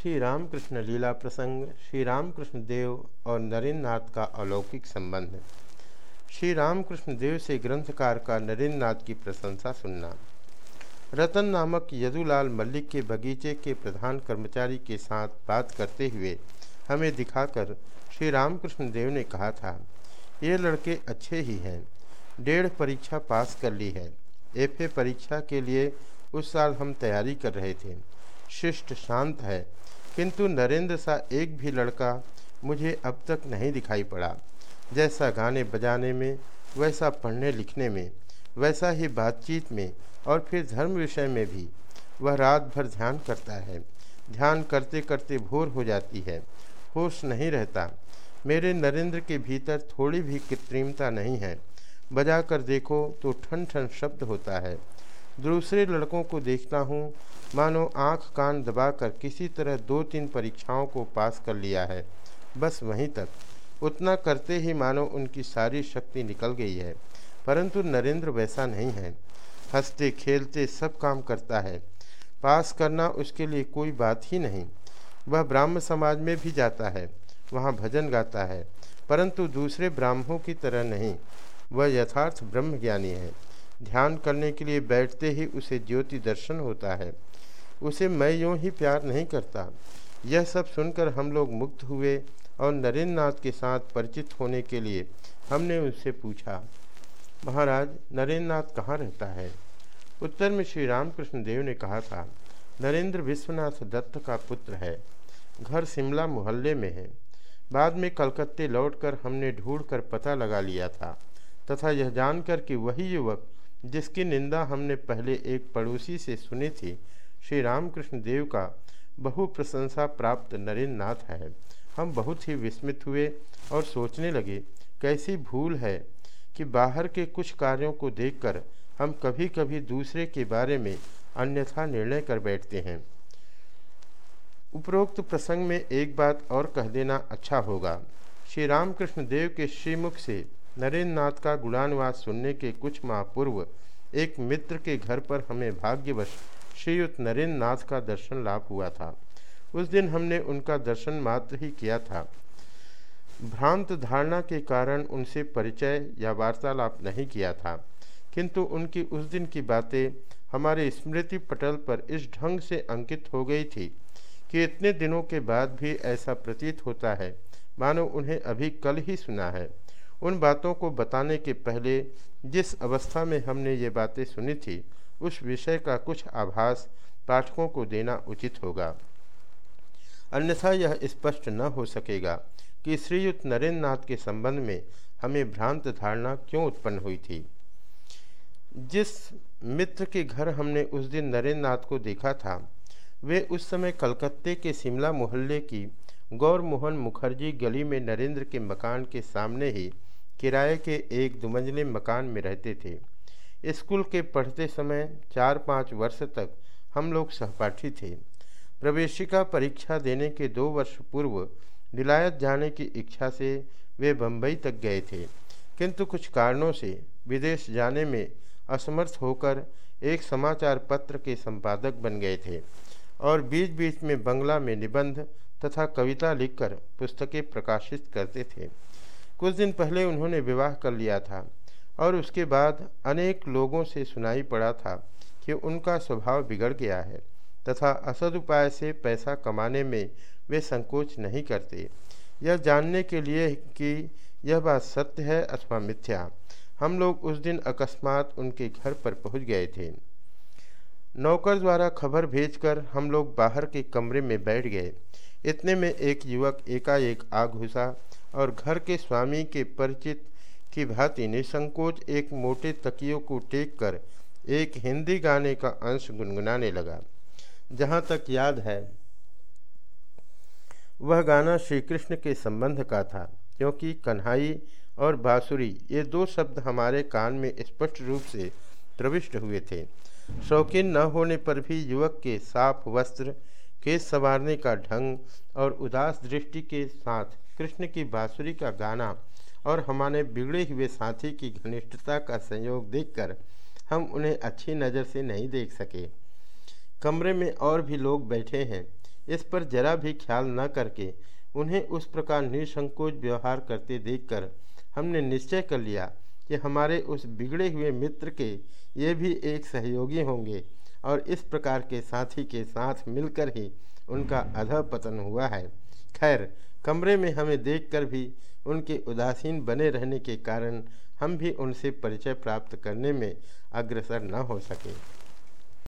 श्री रामकृष्ण लीला प्रसंग श्री रामकृष्ण देव और नरेंद्र नाथ का अलौकिक संबंध। श्री रामकृष्ण देव से ग्रंथकार का नरेंद्र नाथ की प्रशंसा सुनना। रतन नामक यदुलाल मल्लिक के बगीचे के प्रधान कर्मचारी के साथ बात करते हुए हमें दिखाकर श्री रामकृष्ण देव ने कहा था, ये लड़के अच्छे ही हैं। डेढ़ परीक्षा पास कर ली है। एफए परीक्षा के लिए उस साल हम तैयारी कर रहे थे। शिष्ट शांत है। किंतु नरेंद्र सा एक भी लड़का मुझे अब तक नहीं दिखाई पड़ा। जैसा गाने बजाने में, वैसा पढ़ने लिखने में, वैसा ही बातचीत में और फिर धर्म विषय में भी वह रात भर ध्यान करता है। ध्यान करते करते भोर हो जाती है। होश नहीं रहता। मेरे नरेंद्र के भीतर थोड़ी भी कृत्रिमता नहीं है। बजा कर देखो तो ठन ठन शब्द होता है। दूसरे लड़कों को देखता हूँ मानो आँख कान दबाकर किसी तरह दो तीन परीक्षाओं को पास कर लिया है। बस वहीं तक। उतना करते ही मानो उनकी सारी शक्ति निकल गई है। परंतु नरेंद्र वैसा नहीं है। हँसते, खेलते सब काम करता है। पास करना उसके लिए कोई बात ही नहीं। वह ब्राह्म समाज में भी जाता है। वहाँ भजन गाता है। परंतु दूसरे ब्राह्मणों की तरह नहीं। वह यथार्थ ब्रह्म ज्ञानी है। ध्यान करने के लिए बैठते ही उसे ज्योति दर्शन होता है। उसे मैं यूँ ही प्यार नहीं करता। यह सब सुनकर हम लोग मुक्त हुए और नरेंद्र नाथ के साथ परिचित होने के लिए हमने उनसे पूछा, महाराज नरेंद्र नाथ कहाँ रहता है? उत्तर में श्री रामकृष्ण देव ने कहा था, नरेंद्र विश्वनाथ दत्त का पुत्र है। घर शिमला मोहल्ले में है। बाद में कलकत्ते लौटकर हमने ढूंढकर पता लगा लिया था, तथा यह जानकर कि वही युवक जिसकी निंदा हमने पहले एक पड़ोसी से सुनी थी श्री रामकृष्ण देव का बहु प्रशंसा प्राप्त नरेंद्र नाथ है। हम बहुत ही विस्मित हुए और सोचने लगे, कैसी भूल है कि बाहर के कुछ कार्यों को देखकर हम कभी कभी दूसरे के बारे में अन्यथा निर्णय कर बैठते हैं। उपरोक्त प्रसंग में एक बात और कह देना अच्छा होगा। श्री रामकृष्ण देव के श्रीमुख से नरेंद्र नाथ का गुणानुवाद सुनने के कुछ माह पूर्व एक मित्र के घर पर हमें भाग्यवश श्रीयुक्त नरेंद्र नाथ का दर्शन लाभ हुआ था। उस दिन हमने उनका दर्शन मात्र ही किया था। भ्रांत धारणा के कारण उनसे परिचय या वार्तालाप नहीं किया था। किंतु उनकी उस दिन की बातें हमारे स्मृति पटल पर इस ढंग से अंकित हो गई थी कि इतने दिनों के बाद भी ऐसा प्रतीत होता है। मानो उन्हें अभी कल ही सुना है। उन बातों को बताने के पहले जिस अवस्था में हमने ये बातें सुनी थी उस विषय का कुछ आभास पाठकों को देना उचित होगा। अन्यथा यह स्पष्ट न हो सकेगा कि श्रीयुक्त नरेंद्र नाथ के संबंध में हमें भ्रांत धारणा क्यों उत्पन्न हुई थी। जिस मित्र के घर हमने उस दिन नरेंद्र नाथ को देखा था, वे उस समय कलकत्ते के शिमला मोहल्ले की गौर मोहन मुखर्जी गली में नरेंद्र के मकान के सामने ही किराए के एक दुमंजले मकान में रहते थे। स्कूल के पढ़ते समय चार पाँच वर्ष तक हम लोग सहपाठी थे। प्रवेशिका परीक्षा देने के दो वर्ष पूर्व विलायत जाने की इच्छा से वे बम्बई तक गए थे। किंतु कुछ कारणों से विदेश जाने में असमर्थ होकर एक समाचार पत्र के संपादक बन गए थे और बीच बीच में बंगला में निबंध तथा कविता लिखकर पुस्तकें प्रकाशित करते थे। कुछ दिन पहले उन्होंने विवाह कर लिया था। और उसके बाद अनेक लोगों से सुनाई पड़ा था कि उनका स्वभाव बिगड़ गया है तथा असद उपाय से पैसा कमाने में वे संकोच नहीं करते। यह जानने के लिए कि यह बात सत्य है अथवा मिथ्या। हम लोग उस दिन अकस्मात उनके घर पर पहुँच गए थे। नौकर द्वारा खबर भेजकर हम लोग बाहर के कमरे में बैठ गए। इतने में एक युवक एकाएक आ घुसा और घर के स्वामी के परिचित की भांति निसंकोच एक मोटे तकियों को टेक कर एक हिंदी गाने का अंश गुनगुनाने लगा। जहाँ तक याद है, वह गाना श्री कृष्ण के संबंध का था, क्योंकि कन्हई और बाँसुरी ये दो शब्द हमारे कान में स्पष्ट रूप से प्रविष्ट हुए थे। शौकीन न होने पर भी युवक के साफ़ वस्त्र केस संवारने का ढंग और उदास दृष्टि के साथ कृष्ण की बाँसुरी का गाना और हमारे बिगड़े हुए साथी की घनिष्ठता का संयोग देखकर हम उन्हें अच्छी नज़र से नहीं देख सके। कमरे में और भी लोग बैठे हैं। इस पर जरा भी ख्याल न करके उन्हें उस प्रकार निसंकोच व्यवहार करते देखकर हमने निश्चय कर लिया कि हमारे उस बिगड़े हुए मित्र के ये भी एक सहयोगी होंगे और इस प्रकार के साथी के साथ मिलकर ही उनका अध पतन हुआ है। खैर कमरे में हमें देखकर भी उनके उदासीन बने रहने के कारण हम भी उनसे परिचय प्राप्त करने में अग्रसर न हो सके।